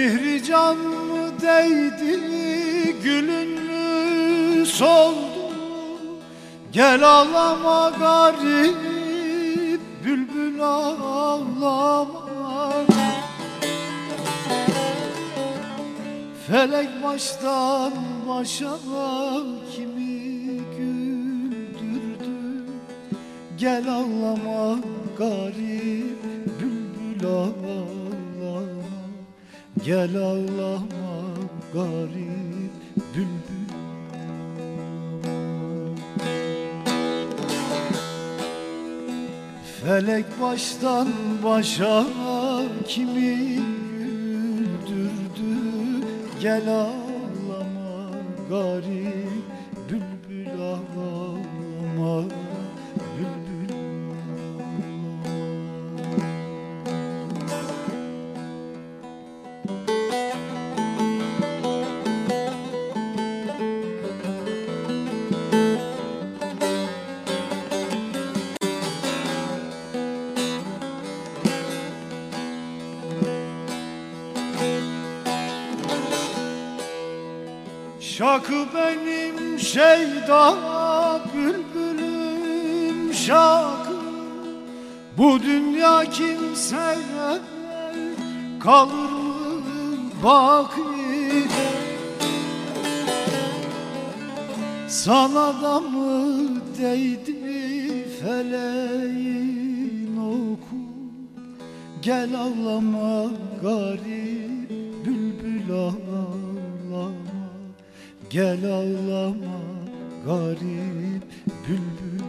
Mihri mı değdi gülün mü soldu? Gel ağlama garip bülbül ağlama. Felek baştan başa kimi güldürdü? Gel ağlama garip Gel ağlama garip bülbül. Felek baştan başa kimi güldürdü? Gel ağlama garip Şakı benim şeyda bülbülüm şakı. Bu dünya kimseye kalır mı baki Sana da mı değdi feleğin oku? Gel ağlama garip bülbül ağlama Gel ağlama garip bülbül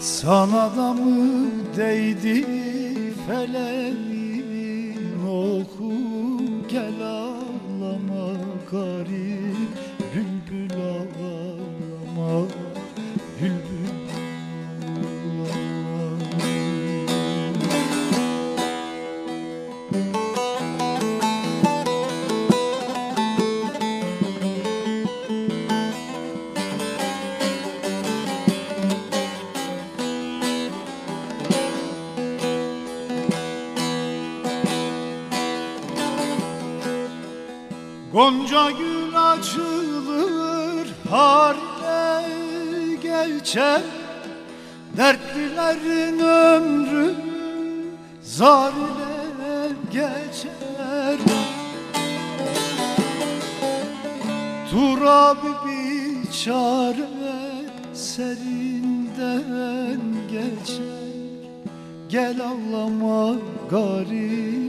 Sana da mı değdi feleğin oku? Gel ağlama garip bülbül ağlama Bülbül Gonca gül açılır harine geçer Dertlilerin ömrü zar ile geçer. Turabi bir çare serinden geçer. Gel ağlama garip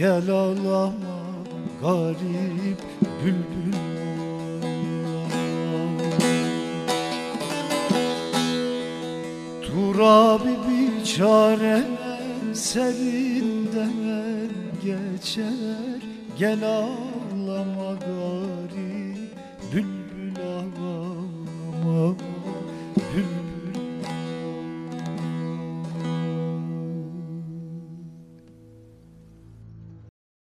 Gel ağlama garip bülbül ağlama. Turabi bir çare serinden geçer. Gel ağlama garip Bülbül